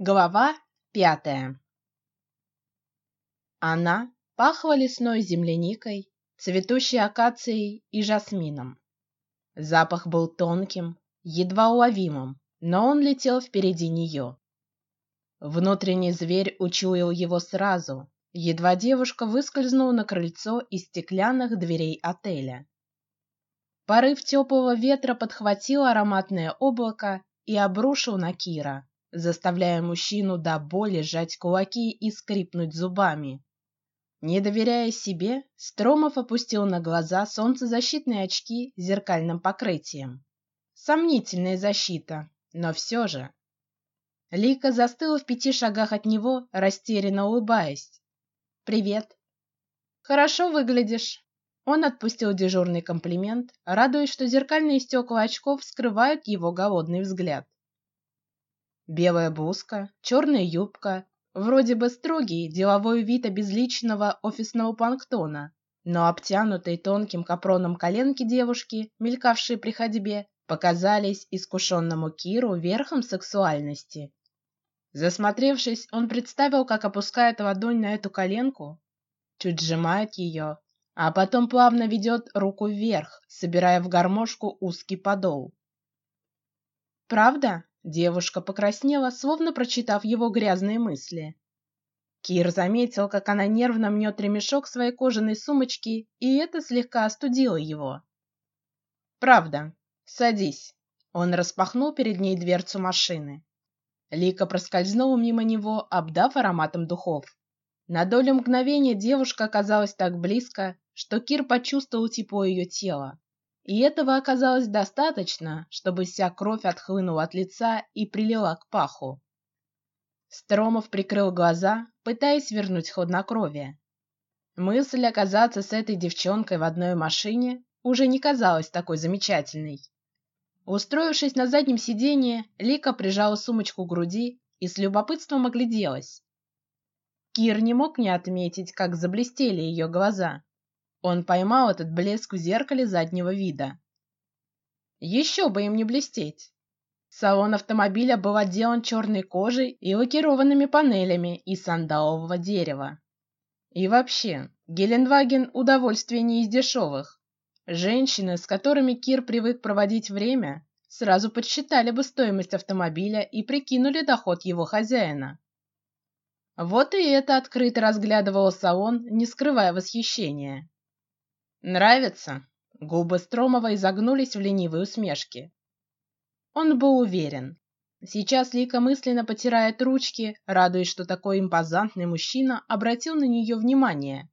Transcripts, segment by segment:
Глава пятая. Она пахла лесной земляникой, цветущей акацией и жасмином. Запах был тонким, едва уловимым, но он летел впереди нее. Внутренний зверь учуял его сразу, едва девушка выскользнула на крыльцо из стеклянных дверей отеля. Порыв теплого ветра подхватил ароматное облако и обрушил на Кира заставляя мужчину до боли сжать кулаки и скрипнуть зубами. Не доверяя себе, Стромов опустил на глаза солнцезащитные очки с зеркальным покрытием. Сомнительная защита, но все же. Лика застыла в пяти шагах от него, растерянно улыбаясь. Привет. Хорошо выглядишь. Он отпустил дежурный комплимент, радуясь, что зеркальные стекла очков скрывают его голодный взгляд. Белая блузка, черная юбка, вроде бы строгий деловой вид обезличенного офисного планктона, но обтянутые тонким капроном коленки девушки, мелькавшие при ходьбе, показались искушенному Киру верхом сексуальности. Засмотревшись, он представил, как опускает ладонь на эту коленку, чуть сжимает ее, а потом плавно ведет руку вверх, собирая в гармошку узкий подол. Правда? Девушка покраснела, словно прочитав его грязные мысли. Кир заметил, как она нервно мнет ремешок своей кожаной сумочки, и это слегка остудило его. Правда. Садись. Он распахнул перед ней дверцу машины. Лика проскользнула мимо него, обдав ароматом духов. На долю мгновения девушка оказалась так близко, что Кир почувствовал тепло ее тела и этого оказалось достаточно, чтобы вся кровь отхлынула от лица и прилила к паху. Стромов прикрыл глаза, пытаясь вернуть хладнокровие. Мысль оказаться с этой девчонкой в одной машине уже не казалась такой замечательной. Устроившись на заднем сиденье, Лика прижала сумочку к груди и с любопытством огляделась. Кир не мог не отметить, как заблестели ее глаза. Он поймал этот блеск в зеркале заднего вида. Еще бы им не блестеть. Салон автомобиля был отделан черной кожей и лакированными панелями из сандалового дерева. И вообще, Геленваген удовольствие не из дешевых. Женщины, с которыми Кир привык проводить время, сразу подсчитали бы стоимость автомобиля и прикинули доход его хозяина. Вот и это открыто разглядывал салон, не скрывая восхищения. Нравится? Губы Стромова изогнулись в ленивой усмешке. Он был уверен. Сейчас Лика мысленно потирает ручки, радуясь, что такой импозантный мужчина обратил на нее внимание.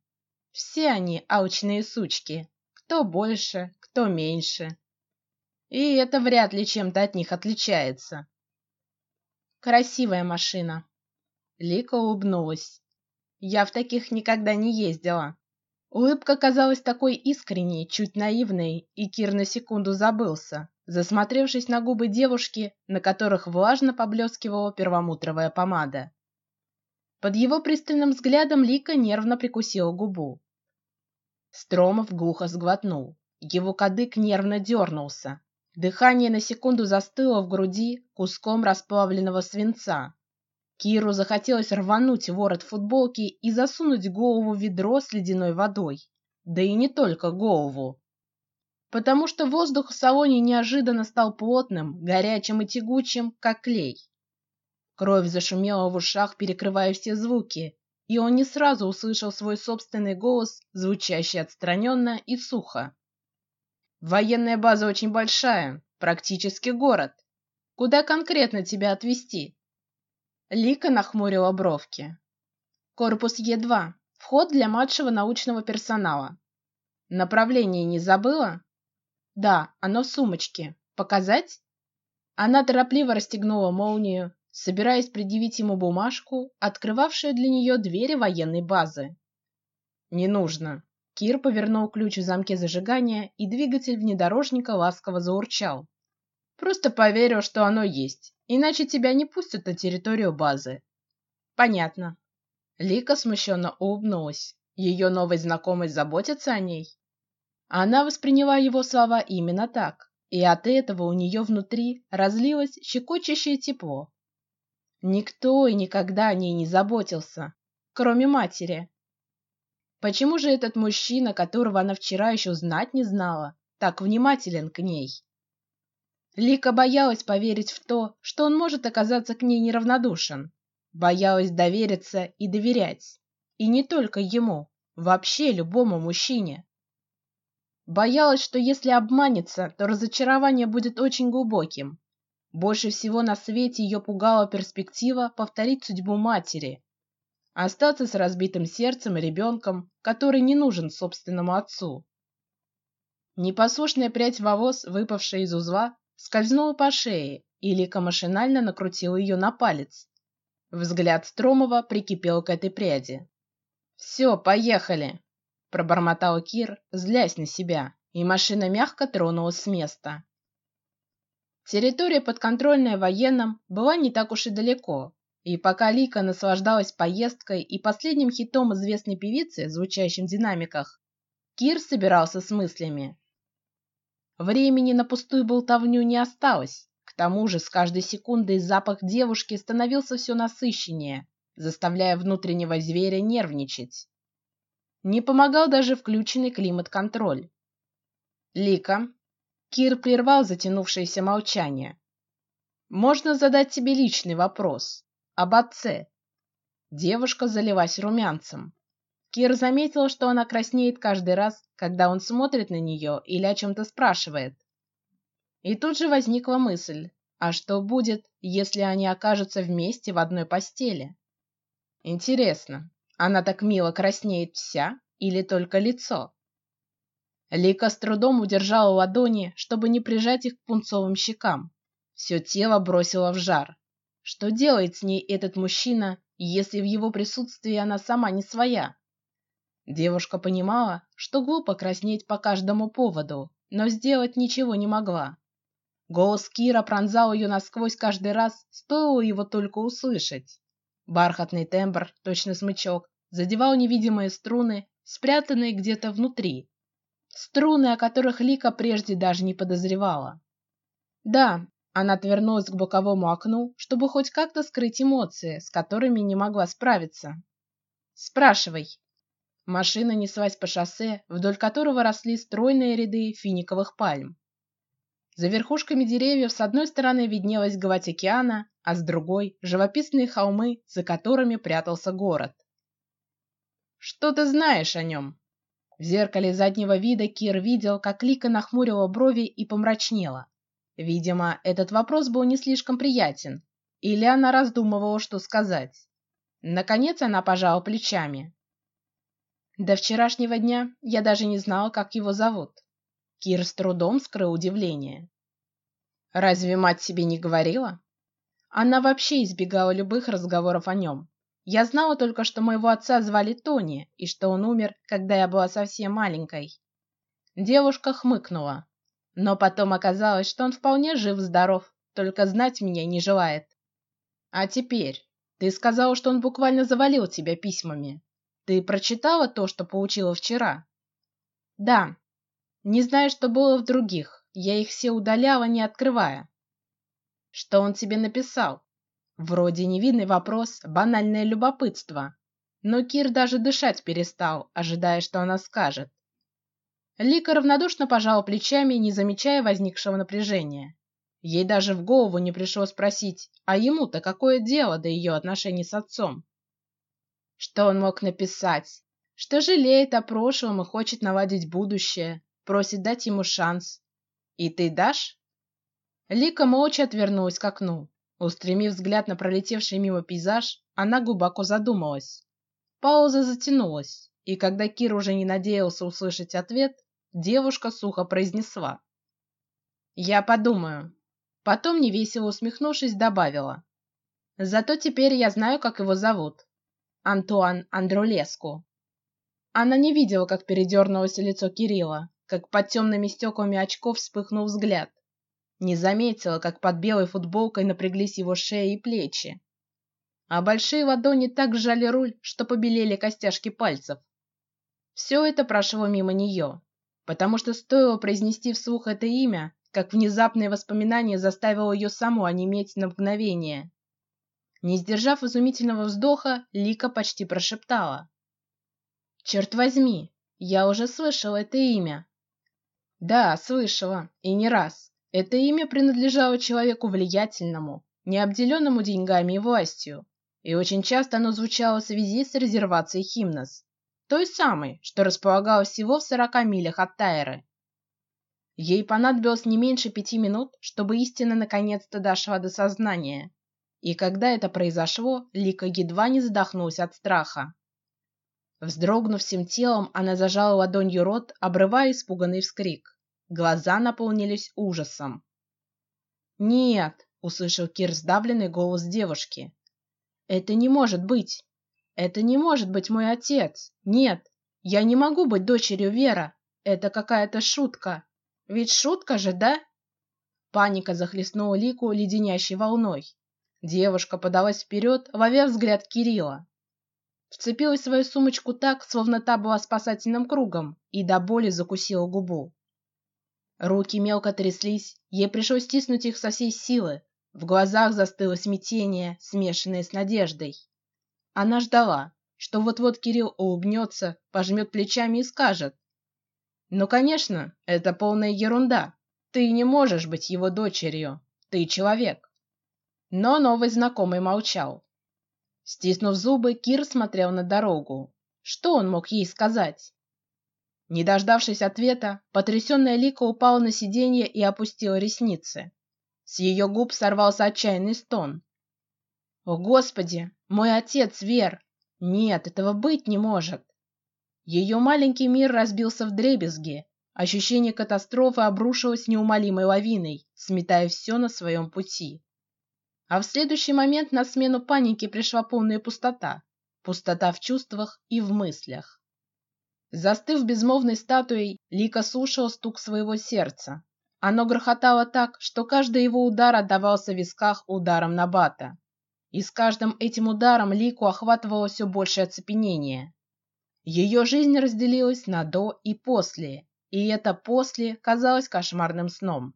Все они алчные сучки, кто больше, кто меньше. И это вряд ли чем-то от них отличается. Красивая машина. Лика улыбнулась. Я в таких никогда не ездила. Улыбка казалась такой искренней, чуть наивной, и Кир на секунду забылся, засмотревшись на губы девушки, на которых влажно поблескивала перламутровая помада. Под его пристальным взглядом Лика нервно прикусила губу. Стромов глухо сглотнул, его кадык нервно дернулся, дыхание на секунду застыло в груди куском расплавленного свинца, Киру захотелось рвануть ворот футболки и засунуть голову в ведро с ледяной водой, да и не только голову, потому что воздух в салоне неожиданно стал плотным, горячим и тягучим, как клей. Кровь зашумела в ушах, перекрывая все звуки, и он не сразу услышал свой собственный голос, звучащий отстраненно и сухо. Военная база очень большая, практически город. Куда конкретно тебя отвезти? Лика нахмурила бровки. Корпус Е2. Вход для младшего научного персонала. Направление не забыла? Да, оно в сумочке. Показать? Она торопливо расстегнула молнию, собираясь предъявить ему бумажку, открывавшую для нее двери военной базы. Не нужно. Кир повернул ключ в замке зажигания, и двигатель внедорожника ласково заурчал. Просто поверил, что оно есть. Иначе тебя не пустят на территорию базы. Понятно. Лика смущенно улыбнулась. Ее новый знакомый заботится о ней. Она восприняла его слова именно так, и от этого у нее внутри разлилось щекочущее тепло. Никто и никогда о ней не заботился, кроме матери. Почему же этот мужчина, которого она вчера еще знать не знала, так внимателен к ней? Лика боялась поверить в то, что он может оказаться к ней неравнодушен, боялась довериться и доверять, и не только ему, вообще любому мужчине. Боялась, что если обманется, то разочарование будет очень глубоким. Больше всего на свете ее пугала перспектива повторить судьбу матери, остаться с разбитым сердцем и ребенком, который не нужен собственному отцу. Непослушная прядь волос, выпавшая из узла, скользнула по шее, и Лика машинально накрутила ее на палец. Взгляд Стромова прикипел к этой пряди. Все, поехали, пробормотал Кир, злясь на себя, и машина мягко тронулась с места. Территория подконтрольная военным была не так уж и далеко, и пока Лика наслаждалась поездкой и последним хитом известной певицы, звучащим в динамиках, Кир собирался с мыслями. Времени на пустую болтовню не осталось. К тому же с каждой секундой запах девушки становился все насыщеннее, заставляя внутреннего зверя нервничать. Не помогал даже включенный климат-контроль. Лика, Кир прервал затянувшееся молчание. Можно задать тебе личный вопрос об отце. Девушка залилась румянцем. Кир заметил, что она краснеет каждый раз, когда он смотрит на нее или о чем-то спрашивает. И тут же возникла мысль: а что будет, если они окажутся вместе в одной постели? Интересно, она так мило краснеет вся или только лицо? Лика с трудом удержала ладони, чтобы не прижать их к пунцовым щекам. Все тело бросило в жар. Что делает с ней этот мужчина, если в его присутствии она сама не своя? Девушка понимала, что глупо краснеть по каждому поводу, но сделать ничего не могла. Голос Кира пронзал ее насквозь каждый раз, стоило его только услышать. Бархатный тембр, точно смычок, задевал невидимые струны, спрятанные где-то внутри, струны, о которых Лика прежде даже не подозревала. Да, она отвернулась к боковому окну, чтобы хоть как-то скрыть эмоции, с которыми не могла справиться. Спрашивай. Машина неслась по шоссе, вдоль которого росли стройные ряды финиковых пальм. За верхушками деревьев с одной стороны виднелась гладь океана, а с другой живописные холмы, за которыми прятался город. Что ты знаешь о нем? В зеркале заднего вида Кир видел, как Лика нахмурила брови и помрачнела. Видимо, этот вопрос был не слишком приятен, или она раздумывала, что сказать. Наконец она пожала плечами. До вчерашнего дня я даже не знала, как его зовут. Кир с трудом скрыл удивление. Разве мать себе не говорила? Она вообще избегала любых разговоров о нем. Я знала только, что моего отца звали Тони и что он умер, когда я была совсем маленькой. Девушка хмыкнула, но потом оказалось, что он вполне жив, здоров, только знать меня не желает. А теперь ты сказала, что он буквально завалил тебя письмами. Ты прочитала то, что получила вчера? Да. Не знаю, что было в других. Я их все удаляла, не открывая. Что он тебе написал? Вроде невинный вопрос, банальное любопытство. Но Кир даже дышать перестал, ожидая, что она скажет. Лика равнодушно пожала плечами, не замечая возникшего напряжения. Ей даже в голову не пришло спросить, а ему-то какое дело до ее отношений с отцом? Что он мог написать? Что жалеет о прошлом и хочет наладить будущее, просит дать ему шанс. И ты дашь? Лика молча отвернулась к окну. Устремив взгляд на пролетевший мимо пейзаж, она глубоко задумалась. Пауза затянулась, и когда Кир уже не надеялся услышать ответ, девушка сухо произнесла: "Я подумаю". Потом невесело усмехнувшись добавила: "Зато теперь я знаю, как его зовут. Антуан Андролеску. Она не видела, как передернулось лицо Кирилла, как под темными стеклами очков вспыхнул взгляд. Не заметила, как под белой футболкой напряглись его шея и плечи, а большие ладони так сжали руль, что побелели костяшки пальцев. Все это прошло мимо нее, потому что стоило произнести вслух это имя, как внезапное воспоминание заставило ее саму онеметь на мгновение. Не сдержав изумительного вздоха, Лика почти прошептала: "Черт возьми, я уже слышала это имя". Да, слышала и не раз. Это имя принадлежало человеку влиятельному, не обделенному деньгами и властью, и очень часто оно звучало в связи с резервацией Химнос, той самой, что располагалась всего в сорока милях от Тайры. Ей понадобилось не меньше пяти минут, чтобы истина наконец-то дошла до сознания. И когда это произошло, Лика едва не задохнулась от страха. Вздрогнув всем телом, она зажала ладонью рот, обрывая испуганный вскрик. Глаза наполнились ужасом. Нет, услышал Кир сдавленный голос девушки. Это не может быть. Это не может быть мой отец. Нет, я не могу быть дочерью Вера. Это какая-то шутка. Ведь шутка же, да? Паника захлестнула Лику леденящей волной. Девушка подалась вперед, ловя взгляд Кирилла. Вцепилась в свою сумочку так, словно та была спасательным кругом, и до боли закусила губу. Руки мелко тряслись, ей пришлось стиснуть их со всей силы. В глазах застыло смятение, смешанное с надеждой. Она ждала, что вот-вот Кирилл улыбнется, пожмет плечами и скажет: "Ну, конечно, это полная ерунда. Ты не можешь быть его дочерью. Ты человек". Но новый знакомый молчал. Стиснув зубы, Кир смотрел на дорогу. Что он мог ей сказать? Не дождавшись ответа, потрясенная Лика упала на сиденье и опустила ресницы. С ее губ сорвался отчаянный стон. О Господи, мой отец Вер! Нет, этого быть не может. Ее маленький мир разбился в дребезги. Ощущение катастрофы обрушилось неумолимой лавиной, сметая все на своем пути. А в следующий момент на смену панике пришла полная пустота, пустота в чувствах и в мыслях. Застыв безмолвной статуей, Лика слушала стук своего сердца. Оно грохотало так, что каждый его удар отдавался в висках ударом на бата. И с каждым этим ударом Лику охватывало все большее оцепенение. Ее жизнь разделилась на до и после, и это после казалось кошмарным сном.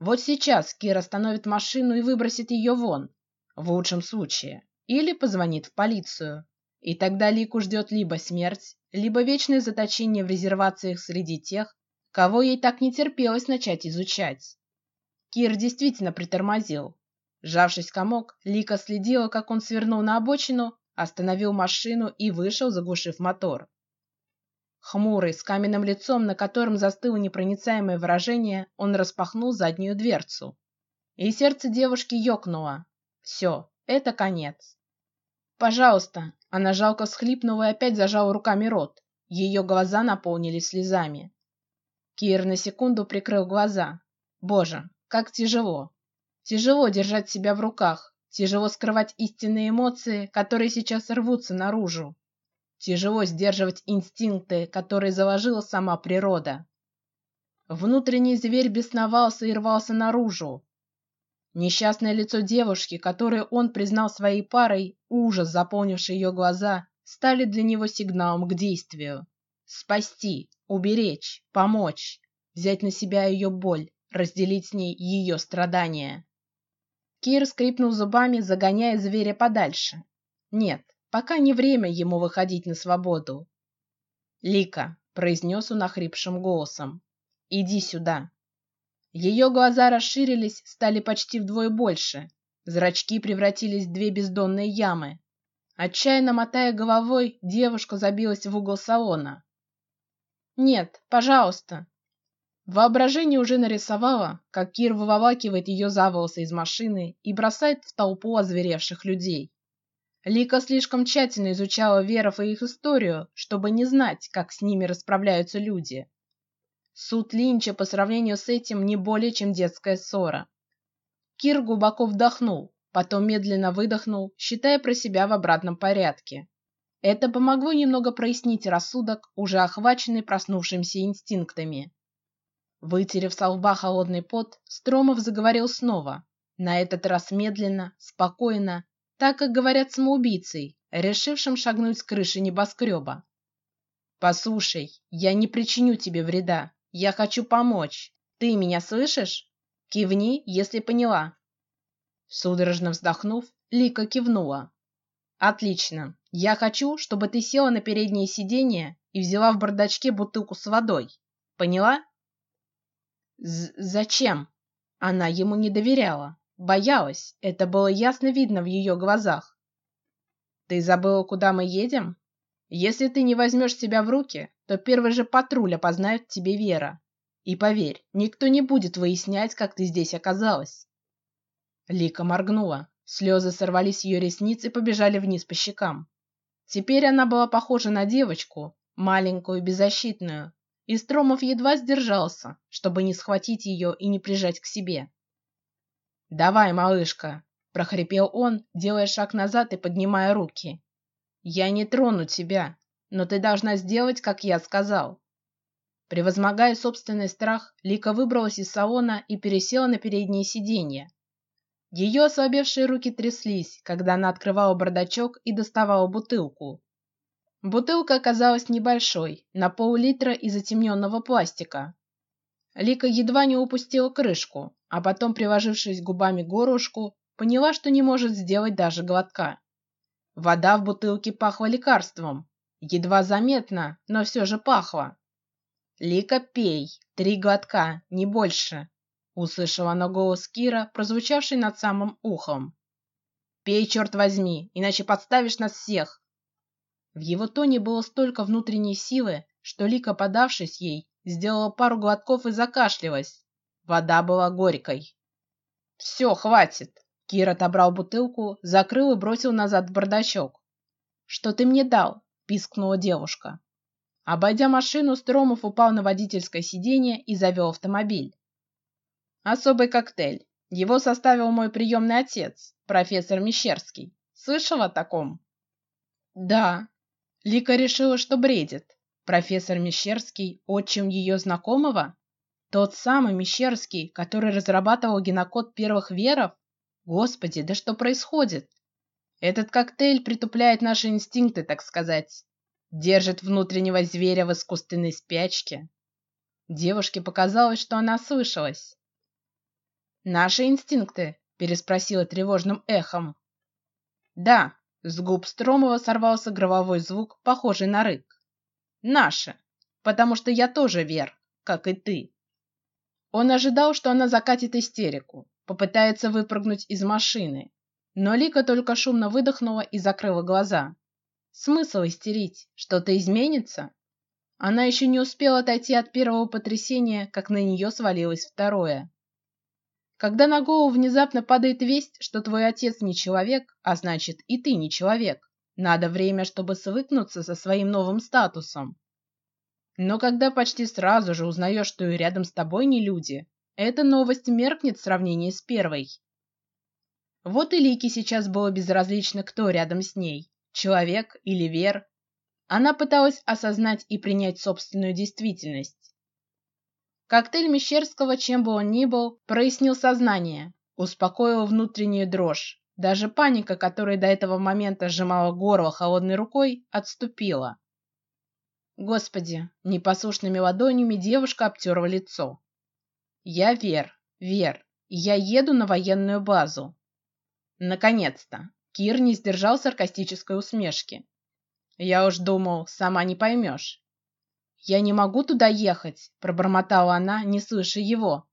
Вот сейчас Кира остановит машину и выбросит ее вон, в лучшем случае, или позвонит в полицию, и тогда Лику ждет либо смерть, либо вечное заточение в резервациях среди тех, кого ей так не терпелось начать изучать. Кир действительно притормозил. Сжавшись комок, Лика следила, как он свернул на обочину, остановил машину и вышел, заглушив мотор. Хмурый, с каменным лицом, на котором застыло непроницаемое выражение, он распахнул заднюю дверцу, и сердце девушки ёкнуло. Все, это конец. Пожалуйста, она жалко всхлипнула и опять зажала руками рот. Ее глаза наполнились слезами. Кир на секунду прикрыл глаза. Боже, как тяжело! Тяжело держать себя в руках, тяжело скрывать истинные эмоции, которые сейчас рвутся наружу. Тяжело сдерживать инстинкты, которые заложила сама природа. Внутренний зверь бесновался и рвался наружу, Несчастное лицо девушки, которую он признал своей парой, ужас, заполнивший ее глаза, стали для него сигналом к действию. Спасти, уберечь, помочь, взять на себя ее боль, разделить с ней ее страдания. Кир скрипнул зубами, загоняя зверя подальше. Нет, пока не время ему выходить на свободу. Лика, произнес он охрипшим голосом, иди сюда. Ее глаза расширились, стали почти вдвое больше. Зрачки превратились в две бездонные ямы. Отчаянно мотая головой, девушка забилась в угол салона. Нет, пожалуйста. Воображение уже нарисовало, как Кир выволакивает ее за волосы из машины и бросает в толпу озверевших людей. Лика слишком тщательно изучала веров и их историю, чтобы не знать, как с ними расправляются люди. Суд Линча по сравнению с этим не более чем детская ссора. Кир глубоко вдохнул, потом медленно выдохнул, считая про себя в обратном порядке. Это помогло немного прояснить рассудок, уже охваченный проснувшимися инстинктами. Вытерев с лба холодный пот, Стромов заговорил снова, на этот раз медленно, спокойно, так как говорят самоубийцей, решившим шагнуть с крыши небоскреба. Послушай, я не причиню тебе вреда. Я хочу помочь. Ты меня слышишь? Кивни, если поняла. Судорожно вздохнув, Лика кивнула. Отлично. Я хочу, чтобы ты села на переднее сиденье и взяла в бардачке бутылку с водой. Поняла? З зачем? Она ему не доверяла, боялась. Это было ясно видно в ее глазах. Ты забыла, куда мы едем? Если ты не возьмешь себя в руки, то первый же патруль опознает тебе Вера. И поверь, никто не будет выяснять, как ты здесь оказалась. Лика моргнула, слезы сорвались с ее ресниц и побежали вниз по щекам. Теперь она была похожа на девочку, маленькую, беззащитную, и Стромов едва сдержался, чтобы не схватить ее и не прижать к себе. Давай, малышка, прохрипел он, делая шаг назад и поднимая руки. Я не трону тебя, но ты должна сделать, как я сказал. Превозмогая собственный страх, Лика выбралась из салона и пересела на переднее сиденье. Ее ослабевшие руки тряслись, когда она открывала бардачок и доставала бутылку. Бутылка оказалась небольшой, на пол-литра из затемненного пластика. Лика едва не упустила крышку, а потом, приложившись губами к горлышку, поняла, что не может сделать даже глотка. Вода в бутылке пахла лекарством, едва заметно, но все же пахло. Лика, пей, три глотка, не больше. Услышала она голос Кира, прозвучавший над самым ухом. Пей, черт возьми, иначе подставишь нас всех. В его тоне было столько внутренней силы, что Лика, подавшись ей, сделала пару глотков и закашлялась. Вода была горькой. Все, хватит. Кир отобрал бутылку, закрыл и бросил назад в бардачок. Что ты мне дал? пискнула девушка. Обойдя машину, Стромов упал на водительское сиденье и завел автомобиль. Особый коктейль. Его составил мой приемный отец, профессор Мещерский. Слышал о таком? Да. Лика решила, что бредит. Профессор Мещерский, отчим ее знакомого, тот самый Мещерский, который разрабатывал генокод первых веров. Господи, да что происходит? Этот коктейль притупляет наши инстинкты, так сказать, держит внутреннего зверя в искусственной спячке. Девушке показалось, что она слышалась. Наши инстинкты? переспросила тревожным эхом. Да, с губ Стромова сорвался громовой звук, похожий на рык. Наши, потому что я тоже вер, как и ты. Он ожидал, что она закатит истерику, попытается выпрыгнуть из машины, но Лика только шумно выдохнула и закрыла глаза. Смысл истерить? Что-то изменится? Она еще не успела отойти от первого потрясения, как на нее свалилось второе. Когда на голову внезапно падает весть, что твой отец не человек, а значит и ты не человек, надо время, чтобы свыкнуться со своим новым статусом. Но когда почти сразу же узнаешь, что и рядом с тобой не люди, эта новость меркнет в сравнении с первой. Вот и Лике сейчас было безразлично, кто рядом с ней, человек или вер. Она пыталась осознать и принять собственную действительность. Коктейль Мещерского, чем бы он ни был, прояснил сознание, успокоил внутреннюю дрожь. Даже паника, которая до этого момента сжимала горло холодной рукой, отступила. Господи, непослушными ладонями девушка обтерла лицо. Я Вер, Вер, я еду на военную базу. Наконец-то! Кир не сдержал саркастической усмешки. Я уж думал, сама не поймешь. Я не могу туда ехать, пробормотала она, не слыша его.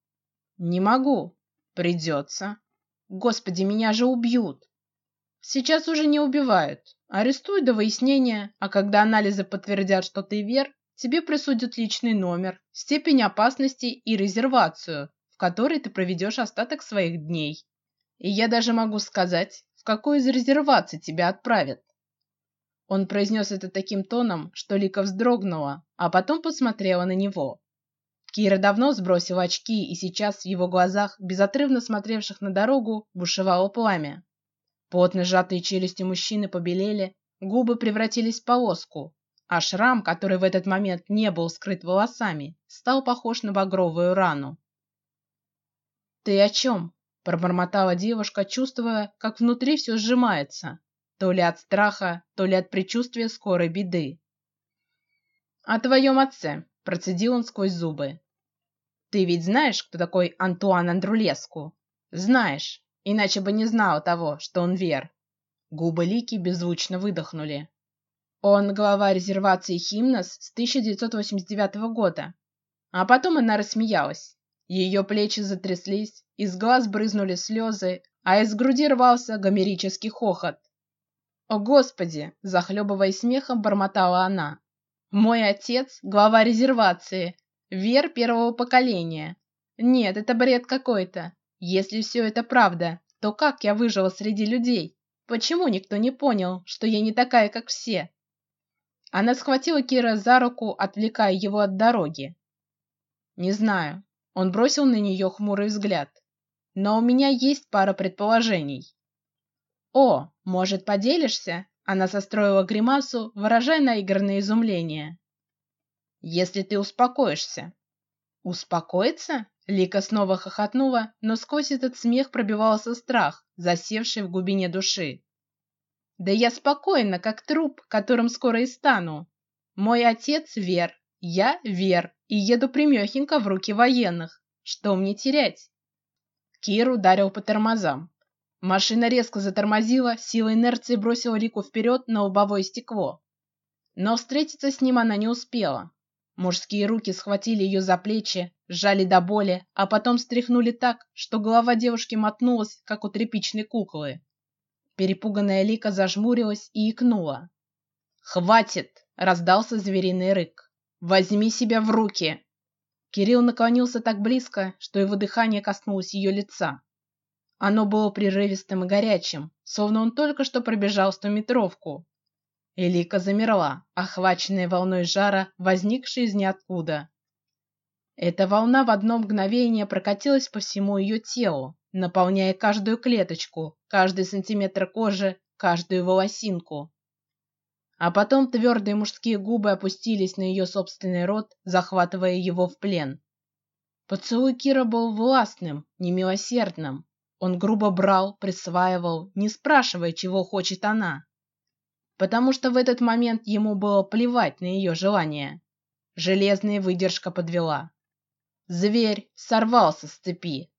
Не могу. Придется. Господи, меня же убьют. Сейчас уже не убивают, арестуют до выяснения, а когда анализы подтвердят, что ты вер, тебе присудят личный номер, степень опасности и резервацию, в которой ты проведешь остаток своих дней. И я даже могу сказать, в какую из резерваций тебя отправят. Он произнес это таким тоном, что Лика вздрогнула, а потом посмотрела на него. Кира давно сбросила очки, и сейчас в его глазах, безотрывно смотревших на дорогу, бушевало пламя. Плотно сжатые челюсти мужчины побелели, губы превратились в полоску, а шрам, который в этот момент не был скрыт волосами, стал похож на багровую рану. Ты о чем? пробормотала девушка, чувствуя, как внутри все сжимается, то ли от страха, то ли от предчувствия скорой беды. О твоем отце, процедил он сквозь зубы. Ты ведь знаешь, кто такой Антуан Андрулеску? Знаешь. иначе бы не знал того, что он Вер. Губы Лики беззвучно выдохнули. Он глава резервации Химнос с 1989 года. А потом она рассмеялась. Ее плечи затряслись, из глаз брызнули слезы, а из груди рвался гомерический хохот. О Господи! Захлебываясь смехом, бормотала она. Мой отец глава резервации, Вер первого поколения. Нет, это бред какой-то. Если все это правда, то как я выжила среди людей? Почему никто не понял, что я не такая, как все? Она схватила Кира за руку, отвлекая его от дороги. Не знаю. Он бросил на нее хмурый взгляд. Но у меня есть пара предположений. О, может, поделишься? Она состроила гримасу, выражая наигранное изумление. Если ты успокоишься. Успокоиться? Лика снова хохотнула, но сквозь этот смех пробивался страх, засевший в глубине души. Да я спокойна, как труп, которым скоро и стану. Мой отец Вер, я Вер, и еду примехенько в руки военных. Что мне терять? Кир ударил по тормозам. Машина резко затормозила, сила инерции бросила Лику вперед на лобовое стекло. Но встретиться с ним она не успела. Мужские руки схватили ее за плечи, сжали до боли, а потом стряхнули так, что голова девушки мотнулась, как у тряпичной куклы. Перепуганная Лика зажмурилась и икнула. Хватит! раздался звериный рык. Возьми себя в руки! Кирилл наклонился так близко, что его дыхание коснулось ее лица. Оно было прерывистым и горячим, словно он только что пробежал стометровку. Элика замерла, охваченная волной жара, возникшей из ниоткуда. Эта волна в одно мгновение прокатилась по всему ее телу, наполняя каждую клеточку, каждый сантиметр кожи, каждую волосинку. А потом твердые мужские губы опустились на ее собственный рот, захватывая его в плен. Поцелуй Кира был властным, немилосердным. Он грубо брал, присваивал, не спрашивая, чего хочет она потому что в этот момент ему было плевать на ее желания. Железная выдержка подвела. Зверь сорвался с цепи,